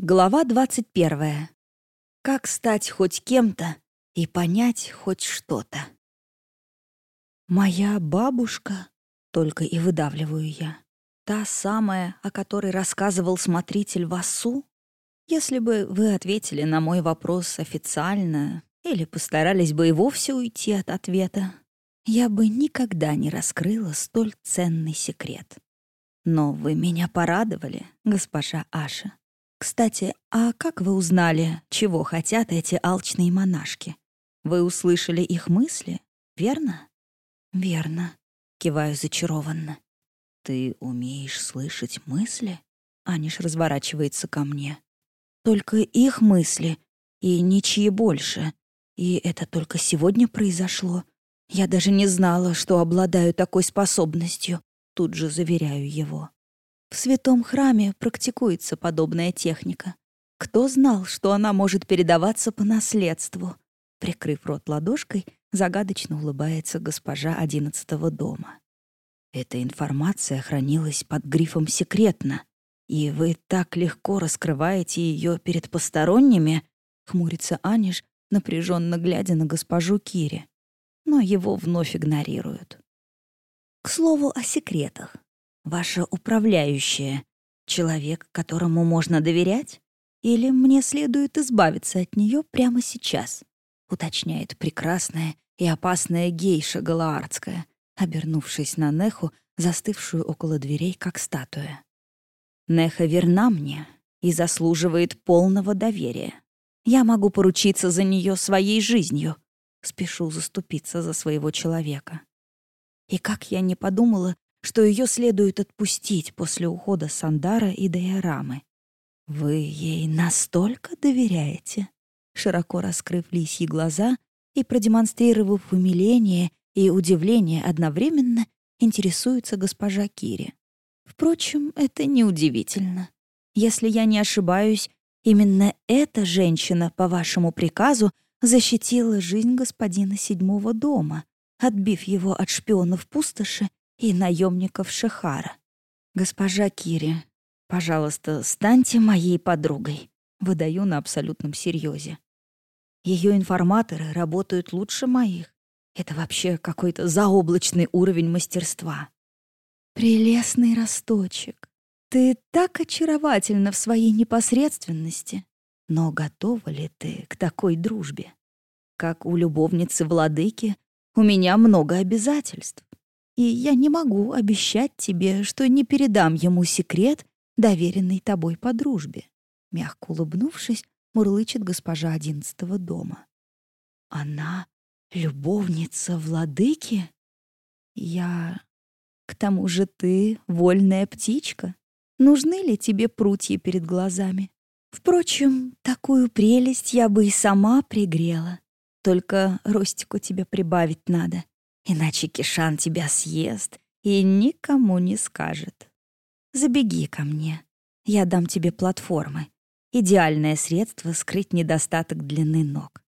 Глава 21. Как стать хоть кем-то и понять хоть что-то. «Моя бабушка», — только и выдавливаю я, та самая, о которой рассказывал смотритель Васу? Если бы вы ответили на мой вопрос официально или постарались бы и вовсе уйти от ответа, я бы никогда не раскрыла столь ценный секрет. Но вы меня порадовали, госпожа Аша. Кстати, а как вы узнали, чего хотят эти алчные монашки? Вы услышали их мысли, верно? Верно, киваю зачарованно. Ты умеешь слышать мысли? Аниш разворачивается ко мне. Только их мысли и ничьи больше. И это только сегодня произошло. Я даже не знала, что обладаю такой способностью. Тут же заверяю его. В святом храме практикуется подобная техника. Кто знал, что она может передаваться по наследству? Прикрыв рот ладошкой, загадочно улыбается госпожа одиннадцатого дома. Эта информация хранилась под грифом «секретно», и вы так легко раскрываете ее перед посторонними, хмурится Аниш, напряженно глядя на госпожу Кири. Но его вновь игнорируют. К слову о секретах. Ваша управляющая — человек, которому можно доверять? Или мне следует избавиться от нее прямо сейчас?» — уточняет прекрасная и опасная гейша Галаардская, обернувшись на Неху, застывшую около дверей, как статуя. «Неха верна мне и заслуживает полного доверия. Я могу поручиться за нее своей жизнью», — спешу заступиться за своего человека. И как я не подумала, что ее следует отпустить после ухода Сандара и Дайорамы. «Вы ей настолько доверяете?» Широко раскрыв лисьи глаза и продемонстрировав умиление и удивление одновременно, интересуется госпожа Кири. Впрочем, это неудивительно. Если я не ошибаюсь, именно эта женщина, по вашему приказу, защитила жизнь господина седьмого дома, отбив его от шпионов пустоши и наемников Шехара. «Госпожа Кири, пожалуйста, станьте моей подругой», выдаю на абсолютном серьезе. Ее информаторы работают лучше моих. Это вообще какой-то заоблачный уровень мастерства. Прелестный росточек, ты так очаровательна в своей непосредственности. Но готова ли ты к такой дружбе? Как у любовницы владыки, у меня много обязательств и я не могу обещать тебе, что не передам ему секрет, доверенный тобой по дружбе. Мягко улыбнувшись, мурлычет госпожа одиннадцатого дома. Она любовница владыки? Я... К тому же ты вольная птичка. Нужны ли тебе прутья перед глазами? Впрочем, такую прелесть я бы и сама пригрела. Только ростику тебе прибавить надо. Иначе Кишан тебя съест и никому не скажет. Забеги ко мне. Я дам тебе платформы. Идеальное средство скрыть недостаток длины ног.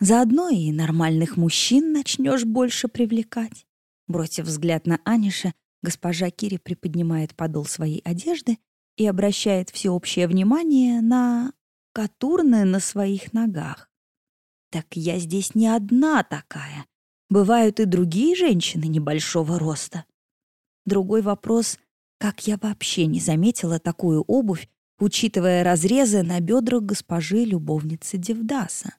Заодно и нормальных мужчин начнешь больше привлекать. Бросив взгляд на Аниша, госпожа Кири приподнимает подол своей одежды и обращает всеобщее внимание на катурны на своих ногах. Так я здесь не одна такая, Бывают и другие женщины небольшого роста. Другой вопрос, как я вообще не заметила такую обувь, учитывая разрезы на бедрах госпожи любовницы Девдаса.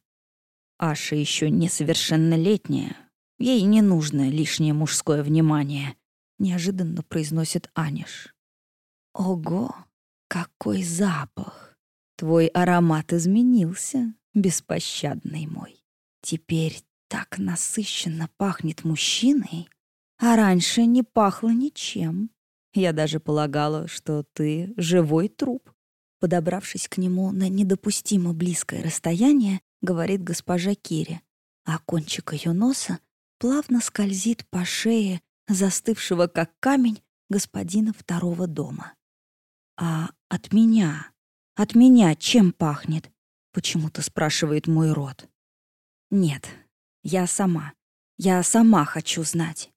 Аша еще несовершеннолетняя. Ей не нужно лишнее мужское внимание, неожиданно произносит Аниш. Ого, какой запах! Твой аромат изменился, беспощадный мой. Теперь так насыщенно пахнет мужчиной, а раньше не пахло ничем. Я даже полагала, что ты живой труп. Подобравшись к нему на недопустимо близкое расстояние, говорит госпожа Кири, а кончик ее носа плавно скользит по шее застывшего как камень господина второго дома. «А от меня? От меня чем пахнет?» — почему-то спрашивает мой рот. «Нет, я сама. Я сама хочу знать.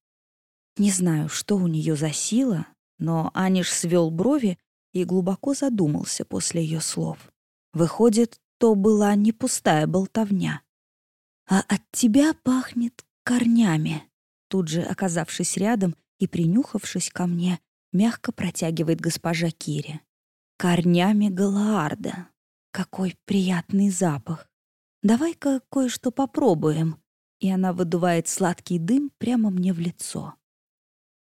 Не знаю, что у нее за сила, но Аниш свел брови и глубоко задумался после ее слов. Выходит, то была не пустая болтовня. А от тебя пахнет корнями. Тут же, оказавшись рядом и принюхавшись ко мне, мягко протягивает госпожа Кири. Корнями Галаарда. Какой приятный запах. Давай-ка кое-что попробуем. И она выдувает сладкий дым прямо мне в лицо.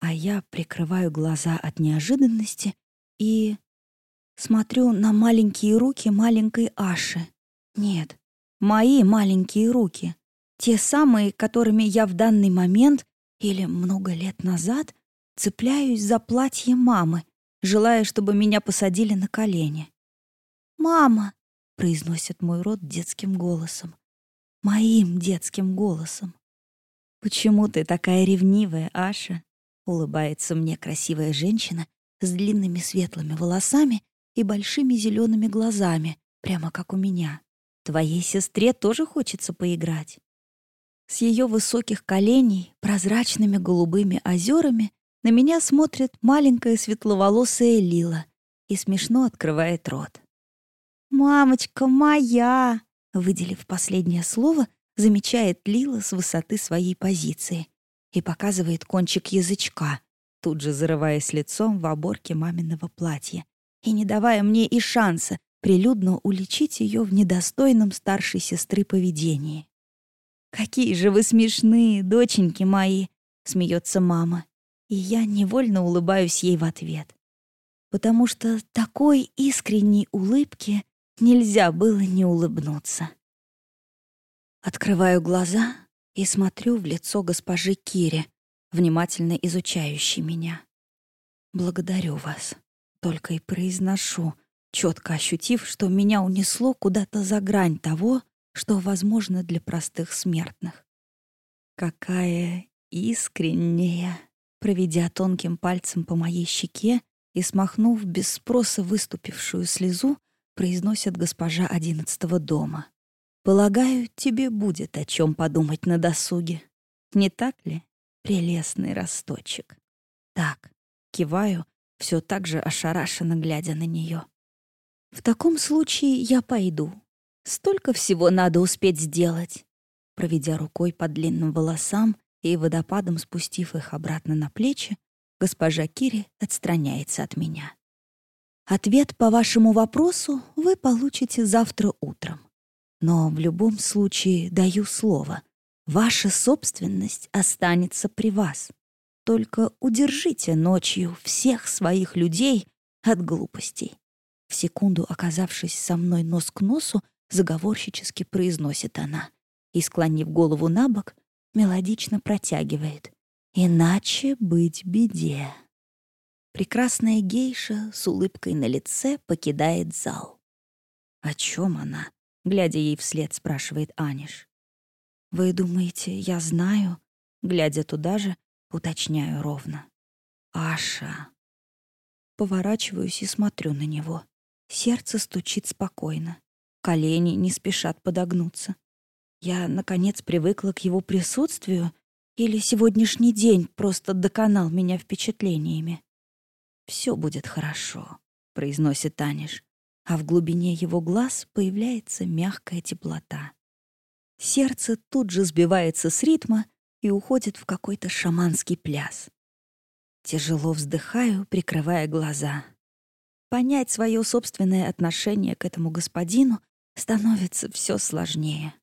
А я прикрываю глаза от неожиданности и смотрю на маленькие руки маленькой Аши. Нет, мои маленькие руки. Те самые, которыми я в данный момент или много лет назад цепляюсь за платье мамы, желая, чтобы меня посадили на колени. «Мама!» — произносит мой рот детским голосом. Моим детским голосом. «Почему ты такая ревнивая, Аша?» — улыбается мне красивая женщина с длинными светлыми волосами и большими зелеными глазами, прямо как у меня. Твоей сестре тоже хочется поиграть. С ее высоких коленей, прозрачными голубыми озерами, на меня смотрит маленькая светловолосая Лила и смешно открывает рот. «Мамочка моя!» Выделив последнее слово, замечает Лила с высоты своей позиции и показывает кончик язычка, тут же зарываясь лицом в оборке маминого платья и не давая мне и шанса прилюдно уличить ее в недостойном старшей сестры поведении. «Какие же вы смешные, доченьки мои!» — смеется мама. И я невольно улыбаюсь ей в ответ. Потому что такой искренней улыбки нельзя было не улыбнуться. Открываю глаза и смотрю в лицо госпожи Кири, внимательно изучающей меня. «Благодарю вас», — только и произношу, четко ощутив, что меня унесло куда-то за грань того, что возможно для простых смертных. Какая искренняя, проведя тонким пальцем по моей щеке и смахнув без спроса выступившую слезу, произносит госпожа одиннадцатого дома. «Полагаю, тебе будет о чем подумать на досуге. Не так ли, прелестный росточек?» «Так», — киваю, все так же ошарашенно глядя на нее. «В таком случае я пойду. Столько всего надо успеть сделать». Проведя рукой по длинным волосам и водопадом спустив их обратно на плечи, госпожа Кири отстраняется от меня. Ответ по вашему вопросу вы получите завтра утром. Но в любом случае даю слово. Ваша собственность останется при вас. Только удержите ночью всех своих людей от глупостей. В секунду оказавшись со мной нос к носу, заговорщически произносит она и, склонив голову на бок, мелодично протягивает. «Иначе быть беде». Прекрасная гейша с улыбкой на лице покидает зал. «О чем она?» — глядя ей вслед, спрашивает Аниш. «Вы думаете, я знаю?» Глядя туда же, уточняю ровно. «Аша». Поворачиваюсь и смотрю на него. Сердце стучит спокойно. Колени не спешат подогнуться. Я, наконец, привыкла к его присутствию, или сегодняшний день просто доконал меня впечатлениями. «Все будет хорошо», — произносит Таниш, а в глубине его глаз появляется мягкая теплота. Сердце тут же сбивается с ритма и уходит в какой-то шаманский пляс. Тяжело вздыхаю, прикрывая глаза. Понять свое собственное отношение к этому господину становится все сложнее.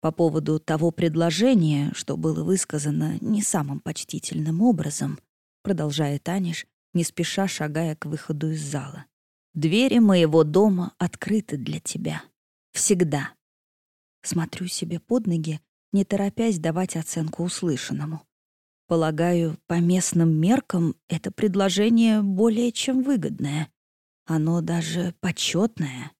По поводу того предложения, что было высказано не самым почтительным образом, продолжает Аниш, не спеша шагая к выходу из зала. «Двери моего дома открыты для тебя. Всегда». Смотрю себе под ноги, не торопясь давать оценку услышанному. Полагаю, по местным меркам это предложение более чем выгодное. Оно даже почетное.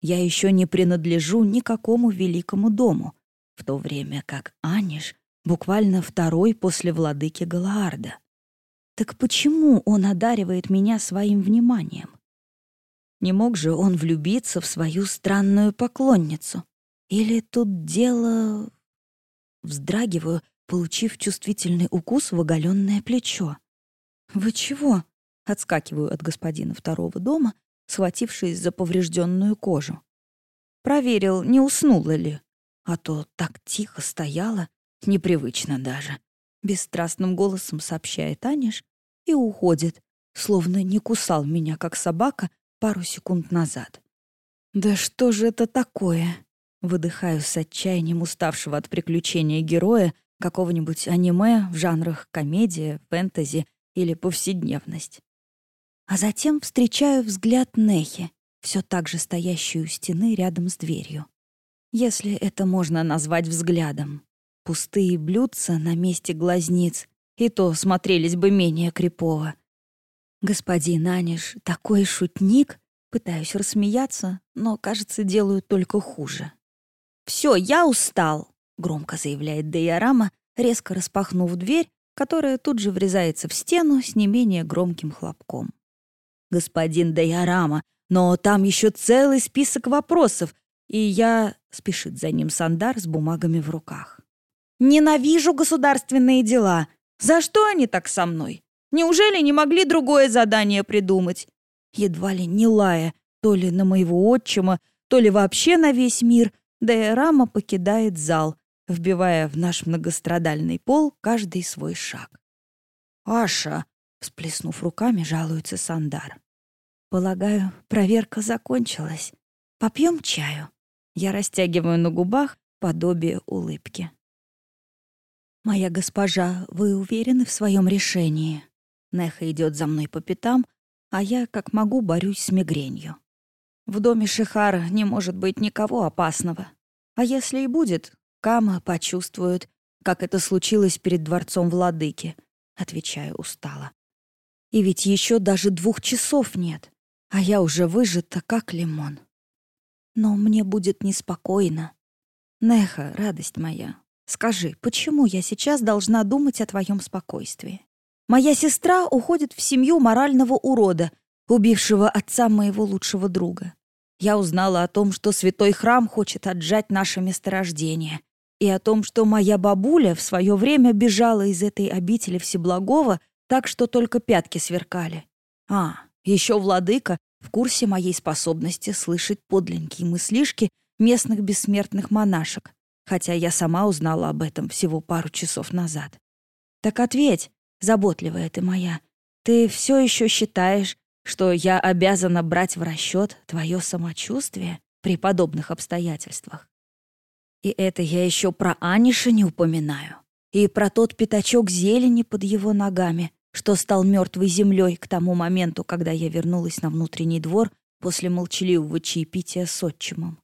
Я еще не принадлежу никакому великому дому, в то время как Аниш буквально второй после владыки Галаарда. Так почему он одаривает меня своим вниманием? Не мог же он влюбиться в свою странную поклонницу? Или тут дело... Вздрагиваю, получив чувствительный укус в оголенное плечо. «Вы чего?» — отскакиваю от господина второго дома, схватившись за поврежденную кожу. Проверил, не уснула ли. А то так тихо стояла, непривычно даже. Бесстрастным голосом сообщает Аниш и уходит, словно не кусал меня, как собака, пару секунд назад. «Да что же это такое?» Выдыхаю с отчаянием уставшего от приключения героя какого-нибудь аниме в жанрах комедия, фэнтези или повседневность. А затем встречаю взгляд Нехи, все так же стоящую у стены рядом с дверью. Если это можно назвать взглядом. Пустые блюдца на месте глазниц, и то смотрелись бы менее крипово. Господин Аниш такой шутник, пытаюсь рассмеяться, но, кажется, делаю только хуже. «Все, я устал», — громко заявляет Дейорама, резко распахнув дверь, которая тут же врезается в стену с не менее громким хлопком. «Господин Дейорама, но там еще целый список вопросов, и я...» — спешит за ним Сандар с бумагами в руках. «Ненавижу государственные дела. За что они так со мной? Неужели не могли другое задание придумать? Едва ли не лая, то ли на моего отчима, то ли вообще на весь мир, да и Рама покидает зал, вбивая в наш многострадальный пол каждый свой шаг. «Аша!» — всплеснув руками, жалуется Сандар. «Полагаю, проверка закончилась. Попьем чаю?» Я растягиваю на губах подобие улыбки. «Моя госпожа, вы уверены в своем решении?» Неха идет за мной по пятам, а я, как могу, борюсь с мигренью. В доме Шихара не может быть никого опасного. А если и будет, Кама почувствует, как это случилось перед дворцом владыки, отвечаю устало. И ведь еще даже двух часов нет, а я уже выжата, как лимон. Но мне будет неспокойно. Неха, радость моя, скажи, почему я сейчас должна думать о твоем спокойствии? Моя сестра уходит в семью морального урода, убившего отца моего лучшего друга. Я узнала о том, что святой храм хочет отжать наше месторождение, и о том, что моя бабуля в свое время бежала из этой обители Всеблагого, так что только пятки сверкали. А, еще владыка в курсе моей способности слышать подлинные мыслишки местных бессмертных монашек, хотя я сама узнала об этом всего пару часов назад. Так ответь, заботливая ты моя, ты все еще считаешь, что я обязана брать в расчет твое самочувствие при подобных обстоятельствах? И это я еще про Аниша не упоминаю. И про тот пятачок зелени под его ногами, что стал мертвой землей к тому моменту, когда я вернулась на внутренний двор после молчаливого чаепития с отчимом.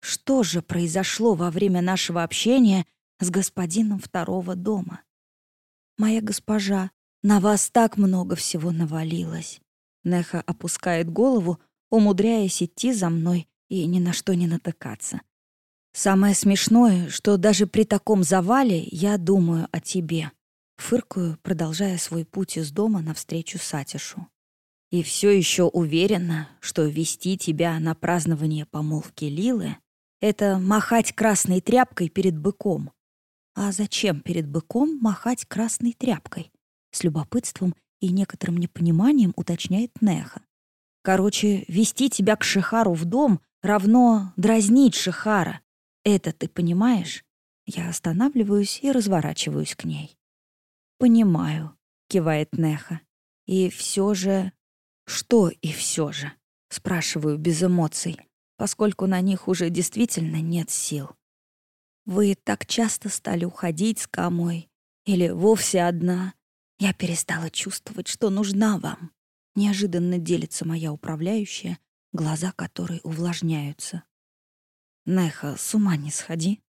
Что же произошло во время нашего общения с господином второго дома? «Моя госпожа, на вас так много всего навалилось». Неха опускает голову, умудряясь идти за мной и ни на что не натыкаться. «Самое смешное, что даже при таком завале я думаю о тебе». Фыркаю, продолжая свой путь из дома навстречу Сатишу. И все еще уверена, что вести тебя на празднование помолвки Лилы — это махать красной тряпкой перед быком. А зачем перед быком махать красной тряпкой? С любопытством и некоторым непониманием уточняет Неха. Короче, вести тебя к Шихару в дом равно дразнить Шихара. Это ты понимаешь? Я останавливаюсь и разворачиваюсь к ней. «Понимаю», — кивает Неха. «И все же...» «Что и все же?» — спрашиваю без эмоций, поскольку на них уже действительно нет сил. Вы так часто стали уходить с Камой. Или вовсе одна. Я перестала чувствовать, что нужна вам. Неожиданно делится моя управляющая, глаза которой увлажняются. Неха, с ума не сходи.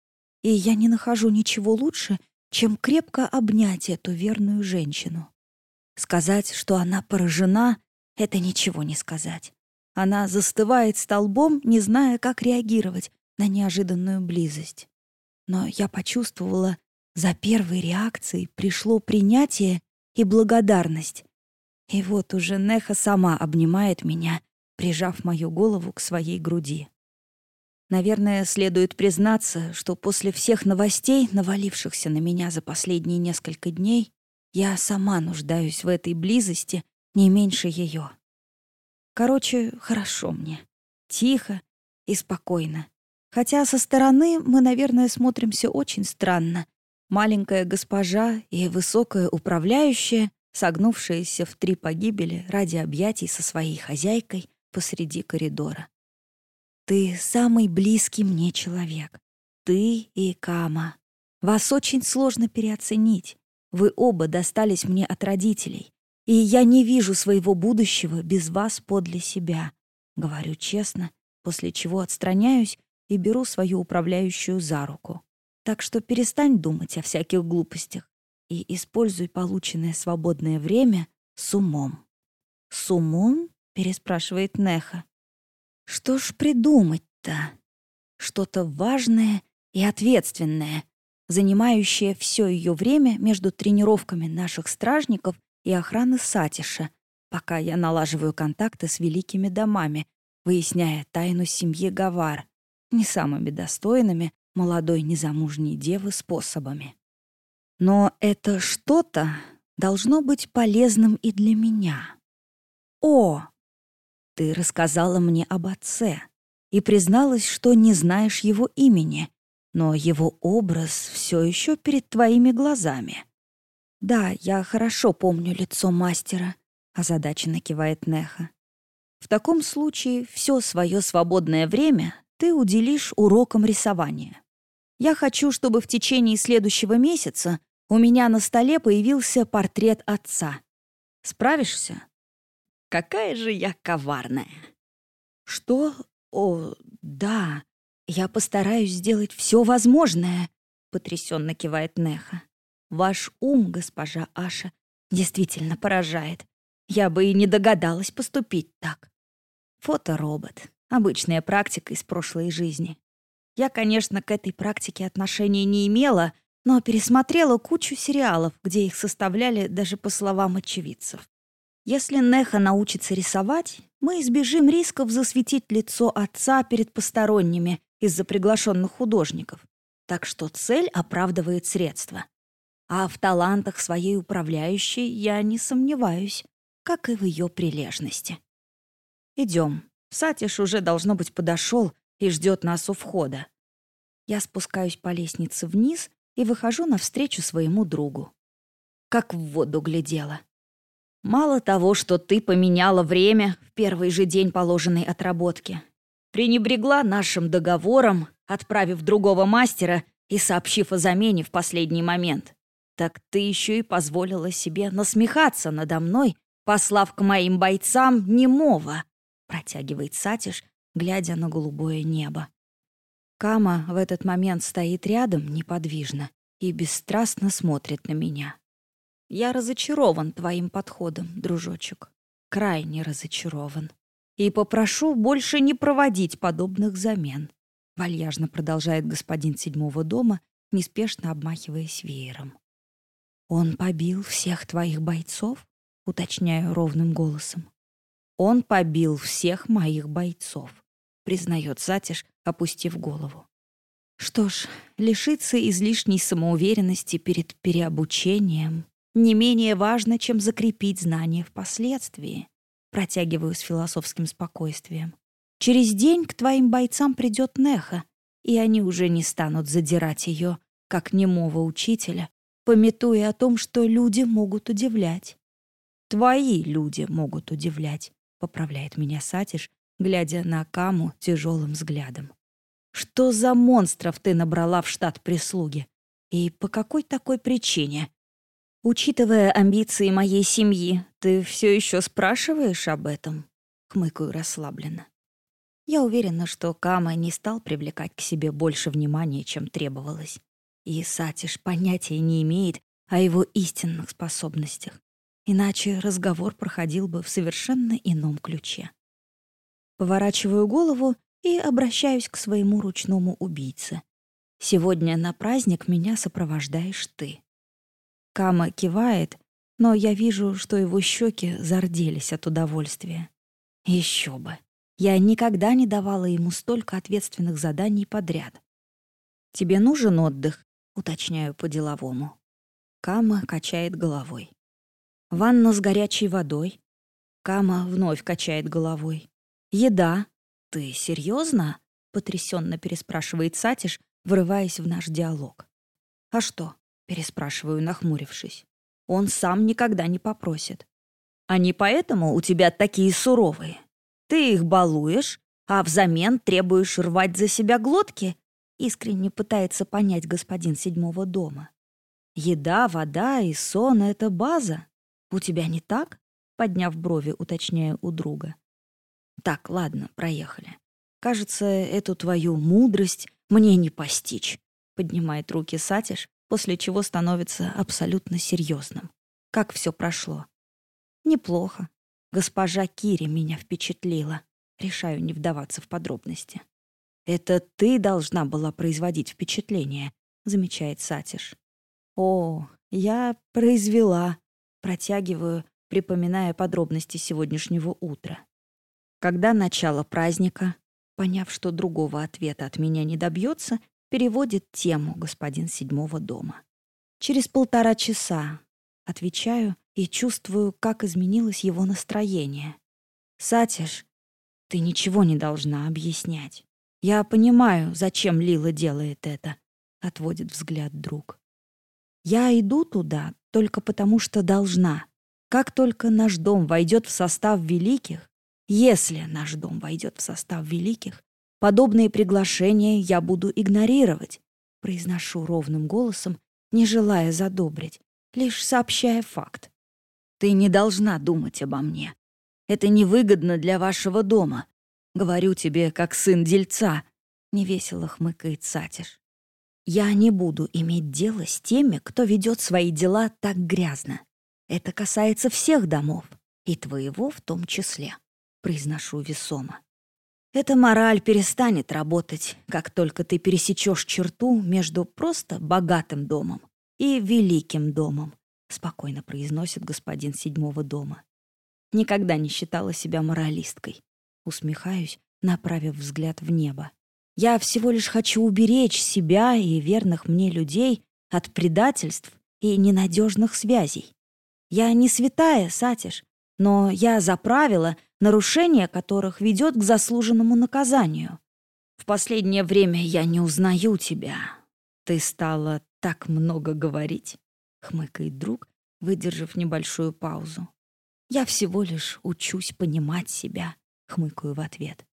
И я не нахожу ничего лучше, чем крепко обнять эту верную женщину. Сказать, что она поражена, — это ничего не сказать. Она застывает столбом, не зная, как реагировать на неожиданную близость но я почувствовала, за первой реакцией пришло принятие и благодарность. И вот уже Неха сама обнимает меня, прижав мою голову к своей груди. Наверное, следует признаться, что после всех новостей, навалившихся на меня за последние несколько дней, я сама нуждаюсь в этой близости не меньше ее. Короче, хорошо мне. Тихо и спокойно. Хотя со стороны мы, наверное, смотримся очень странно. Маленькая госпожа и высокая управляющая, согнувшаяся в три погибели ради объятий со своей хозяйкой посреди коридора. Ты самый близкий мне человек. Ты и Кама. Вас очень сложно переоценить. Вы оба достались мне от родителей. И я не вижу своего будущего без вас подле себя. Говорю честно, после чего отстраняюсь и беру свою управляющую за руку. Так что перестань думать о всяких глупостях и используй полученное свободное время с умом. «С умом?» — переспрашивает Неха. «Что ж придумать-то? Что-то важное и ответственное, занимающее все ее время между тренировками наших стражников и охраны Сатиша, пока я налаживаю контакты с великими домами, выясняя тайну семьи Гавар, не самыми достойными молодой незамужней девы способами. Но это что-то должно быть полезным и для меня. О, ты рассказала мне об отце и призналась, что не знаешь его имени, но его образ все еще перед твоими глазами. Да, я хорошо помню лицо мастера, озадаченно кивает Неха. В таком случае все свое свободное время ты уделишь урокам рисования. Я хочу, чтобы в течение следующего месяца у меня на столе появился портрет отца. Справишься? Какая же я коварная. Что? О, да. Я постараюсь сделать все возможное, потрясенно кивает Неха. Ваш ум, госпожа Аша, действительно поражает. Я бы и не догадалась поступить так. Фоторобот. Обычная практика из прошлой жизни. Я, конечно, к этой практике отношения не имела, но пересмотрела кучу сериалов, где их составляли даже по словам очевидцев. Если Неха научится рисовать, мы избежим рисков засветить лицо отца перед посторонними из-за приглашенных художников. Так что цель оправдывает средства. А в талантах своей управляющей я не сомневаюсь, как и в ее прилежности. Идем. Сатиш уже, должно быть, подошел и ждет нас у входа. Я спускаюсь по лестнице вниз и выхожу навстречу своему другу. Как в воду глядела. Мало того, что ты поменяла время в первый же день положенной отработки, пренебрегла нашим договором, отправив другого мастера и сообщив о замене в последний момент, так ты еще и позволила себе насмехаться надо мной, послав к моим бойцам немого, протягивает Сатиш, глядя на голубое небо. Кама в этот момент стоит рядом неподвижно и бесстрастно смотрит на меня. Я разочарован твоим подходом, дружочек. Крайне разочарован. И попрошу больше не проводить подобных замен. Вальяжно продолжает господин седьмого дома, неспешно обмахиваясь веером. Он побил всех твоих бойцов? Уточняю ровным голосом. Он побил всех моих бойцов, признает Затиш, опустив голову. Что ж, лишиться излишней самоуверенности перед переобучением не менее важно, чем закрепить знания впоследствии. Протягиваю с философским спокойствием. Через день к твоим бойцам придет Неха, и они уже не станут задирать ее, как немого учителя, пометуя о том, что люди могут удивлять. Твои люди могут удивлять, поправляет меня Сатиш, глядя на Каму тяжелым взглядом. Что за монстров ты набрала в штат прислуги? И по какой такой причине? Учитывая амбиции моей семьи, ты все еще спрашиваешь об этом? Хмыкаю расслабленно. Я уверена, что Кама не стал привлекать к себе больше внимания, чем требовалось. И Сатиш понятия не имеет о его истинных способностях. Иначе разговор проходил бы в совершенно ином ключе. Поворачиваю голову и обращаюсь к своему ручному убийце. «Сегодня на праздник меня сопровождаешь ты». Кама кивает, но я вижу, что его щеки зарделись от удовольствия. Еще бы. Я никогда не давала ему столько ответственных заданий подряд. «Тебе нужен отдых?» — уточняю по-деловому. Кама качает головой. Ванна с горячей водой. Кама вновь качает головой. «Еда. Ты серьезно? потрясенно переспрашивает Сатиш, врываясь в наш диалог. «А что?» — переспрашиваю, нахмурившись. «Он сам никогда не попросит. Они поэтому у тебя такие суровые. Ты их балуешь, а взамен требуешь рвать за себя глотки?» Искренне пытается понять господин седьмого дома. «Еда, вода и сон — это база. У тебя не так?» Подняв брови, уточняю у друга. «Так, ладно, проехали. Кажется, эту твою мудрость мне не постичь», — поднимает руки Сатиш, после чего становится абсолютно серьезным. Как все прошло? Неплохо. Госпожа Кири меня впечатлила. Решаю не вдаваться в подробности. «Это ты должна была производить впечатление», — замечает Сатиш. «О, я произвела», — протягиваю, припоминая подробности сегодняшнего утра. Когда начало праздника, Поняв, что другого ответа от меня не добьется, переводит тему господин седьмого дома. Через полтора часа отвечаю и чувствую, как изменилось его настроение. «Сатиш, ты ничего не должна объяснять. Я понимаю, зачем Лила делает это», — отводит взгляд друг. «Я иду туда только потому, что должна. Как только наш дом войдет в состав великих, если наш дом войдет в состав великих, подобные приглашения я буду игнорировать, произношу ровным голосом, не желая задобрить, лишь сообщая факт. Ты не должна думать обо мне. Это невыгодно для вашего дома. Говорю тебе, как сын дельца, невесело хмыкает Сатиш. Я не буду иметь дело с теми, кто ведет свои дела так грязно. Это касается всех домов, и твоего в том числе произношу весомо. Эта мораль перестанет работать, как только ты пересечешь черту между просто богатым домом и великим домом, спокойно произносит господин седьмого дома. Никогда не считала себя моралисткой. Усмехаюсь, направив взгляд в небо. Я всего лишь хочу уберечь себя и верных мне людей от предательств и ненадежных связей. Я не святая, Сатиш, но я за правила, нарушение которых ведет к заслуженному наказанию. В последнее время я не узнаю тебя. Ты стала так много говорить, хмыкает друг, выдержав небольшую паузу. Я всего лишь учусь понимать себя, хмыкаю в ответ.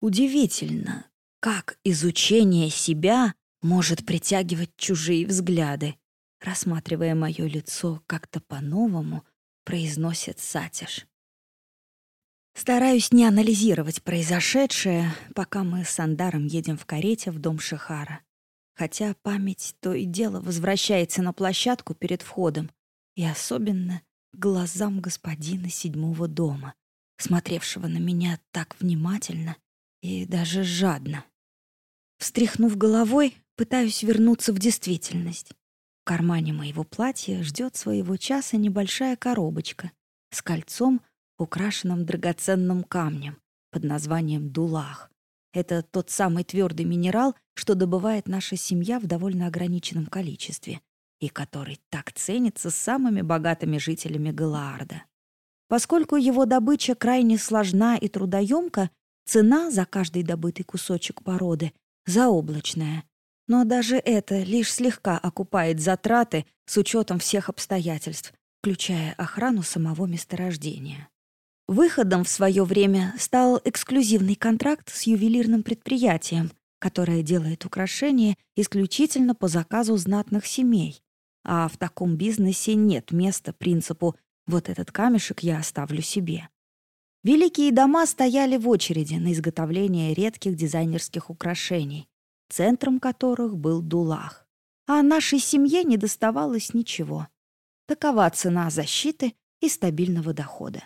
Удивительно, как изучение себя может притягивать чужие взгляды. Рассматривая мое лицо как-то по-новому, произносит Сатиш. Стараюсь не анализировать произошедшее, пока мы с Андаром едем в карете в дом Шихара. Хотя память то и дело возвращается на площадку перед входом, и особенно глазам господина седьмого дома, смотревшего на меня так внимательно и даже жадно. Встряхнув головой, пытаюсь вернуться в действительность кармане моего платья ждет своего часа небольшая коробочка с кольцом, украшенным драгоценным камнем под названием дулах. Это тот самый твердый минерал, что добывает наша семья в довольно ограниченном количестве и который так ценится самыми богатыми жителями Галаарда. Поскольку его добыча крайне сложна и трудоемка, цена за каждый добытый кусочек породы заоблачная, но даже это лишь слегка окупает затраты с учетом всех обстоятельств, включая охрану самого месторождения. Выходом в свое время стал эксклюзивный контракт с ювелирным предприятием, которое делает украшения исключительно по заказу знатных семей. А в таком бизнесе нет места принципу «вот этот камешек я оставлю себе». Великие дома стояли в очереди на изготовление редких дизайнерских украшений, центром которых был Дулах. А нашей семье не доставалось ничего. Такова цена защиты и стабильного дохода.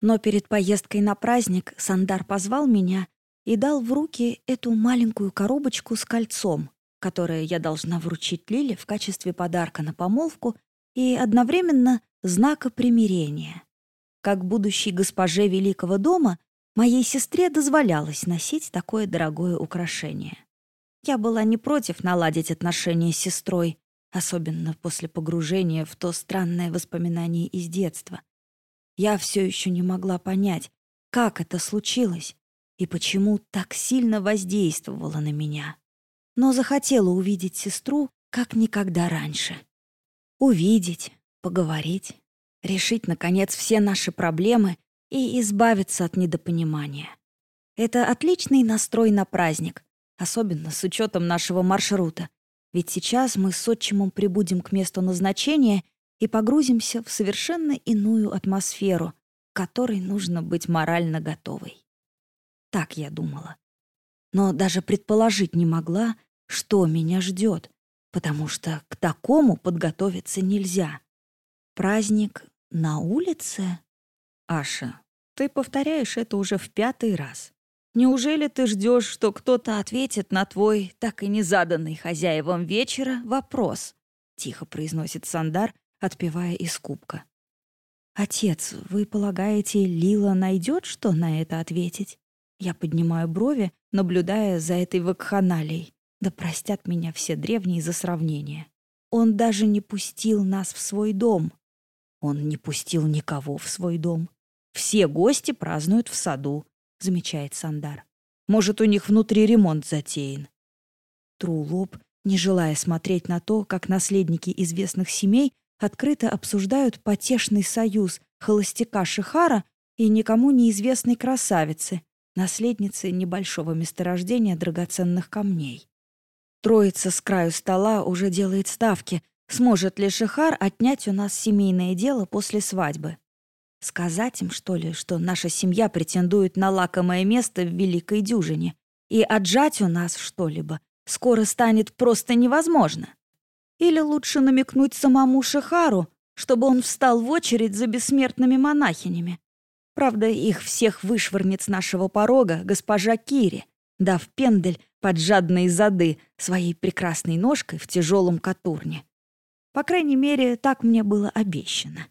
Но перед поездкой на праздник Сандар позвал меня и дал в руки эту маленькую коробочку с кольцом, которое я должна вручить Лиле в качестве подарка на помолвку и одновременно знака примирения. Как будущей госпоже Великого дома, моей сестре дозволялось носить такое дорогое украшение. Я была не против наладить отношения с сестрой, особенно после погружения в то странное воспоминание из детства. Я все еще не могла понять, как это случилось и почему так сильно воздействовало на меня. Но захотела увидеть сестру как никогда раньше. Увидеть, поговорить, решить, наконец, все наши проблемы и избавиться от недопонимания. Это отличный настрой на праздник, особенно с учетом нашего маршрута. Ведь сейчас мы с отчимом прибудем к месту назначения и погрузимся в совершенно иную атмосферу, к которой нужно быть морально готовой. Так я думала. Но даже предположить не могла, что меня ждет, потому что к такому подготовиться нельзя. Праздник на улице? Аша, ты повторяешь это уже в пятый раз. Неужели ты ждешь, что кто-то ответит на твой, так и не заданный хозяевам вечера, вопрос? Тихо произносит Сандар, отпивая из кубка. «Отец, вы полагаете, Лила найдет, что на это ответить?» Я поднимаю брови, наблюдая за этой вакханалией. Да простят меня все древние за сравнение. Он даже не пустил нас в свой дом. Он не пустил никого в свой дом. Все гости празднуют в саду, замечает Сандар. Может, у них внутри ремонт затеян. Тру лоб, не желая смотреть на то, как наследники известных семей открыто обсуждают потешный союз холостяка Шихара и никому неизвестной красавицы, наследницы небольшого месторождения драгоценных камней. Троица с краю стола уже делает ставки, сможет ли Шихар отнять у нас семейное дело после свадьбы. Сказать им, что ли, что наша семья претендует на лакомое место в Великой Дюжине, и отжать у нас что-либо скоро станет просто невозможно. Или лучше намекнуть самому Шихару, чтобы он встал в очередь за бессмертными монахинями. Правда, их всех вышвырнет с нашего порога госпожа Кири, дав пендель под жадные зады своей прекрасной ножкой в тяжелом катурне. По крайней мере, так мне было обещано.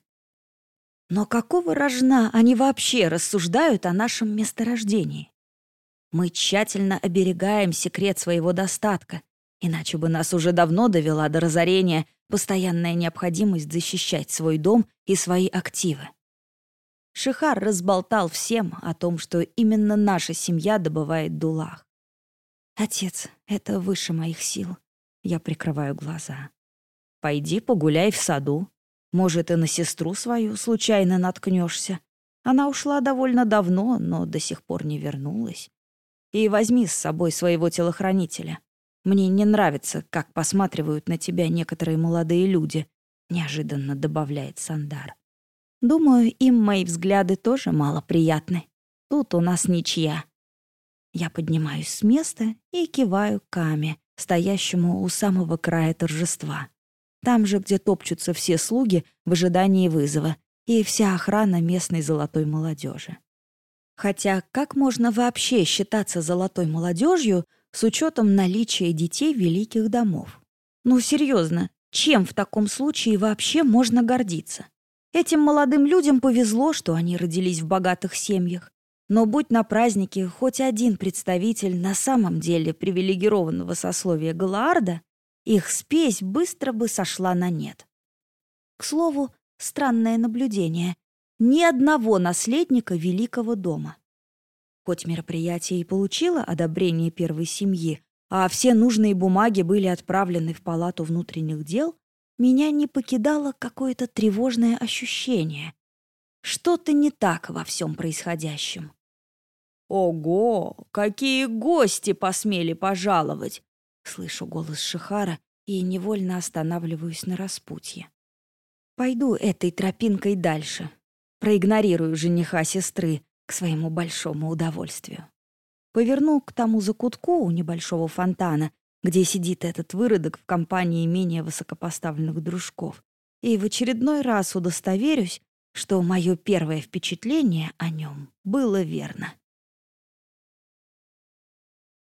Но какого рожна они вообще рассуждают о нашем месторождении? Мы тщательно оберегаем секрет своего достатка, Иначе бы нас уже давно довела до разорения постоянная необходимость защищать свой дом и свои активы. Шихар разболтал всем о том, что именно наша семья добывает дулах. «Отец, это выше моих сил». Я прикрываю глаза. «Пойди погуляй в саду. Может, и на сестру свою случайно наткнешься. Она ушла довольно давно, но до сих пор не вернулась. И возьми с собой своего телохранителя. Мне не нравится, как посматривают на тебя некоторые молодые люди», — неожиданно добавляет Сандар. «Думаю, им мои взгляды тоже мало приятны. Тут у нас ничья». Я поднимаюсь с места и киваю Каме, стоящему у самого края торжества. Там же, где топчутся все слуги в ожидании вызова и вся охрана местной золотой молодежи. Хотя как можно вообще считаться золотой молодежью, с учетом наличия детей великих домов. Ну, серьезно, чем в таком случае вообще можно гордиться? Этим молодым людям повезло, что они родились в богатых семьях. Но будь на празднике хоть один представитель на самом деле привилегированного сословия Галаарда, их спесь быстро бы сошла на нет. К слову, странное наблюдение. Ни одного наследника великого дома. Хоть мероприятие и получило одобрение первой семьи, а все нужные бумаги были отправлены в палату внутренних дел, меня не покидало какое-то тревожное ощущение. Что-то не так во всем происходящем. «Ого! Какие гости посмели пожаловать!» Слышу голос Шихара и невольно останавливаюсь на распутье. Пойду этой тропинкой дальше. Проигнорирую жениха сестры, к своему большому удовольствию. Поверну к тому закутку у небольшого фонтана, где сидит этот выродок в компании менее высокопоставленных дружков, и в очередной раз удостоверюсь, что мое первое впечатление о нем было верно.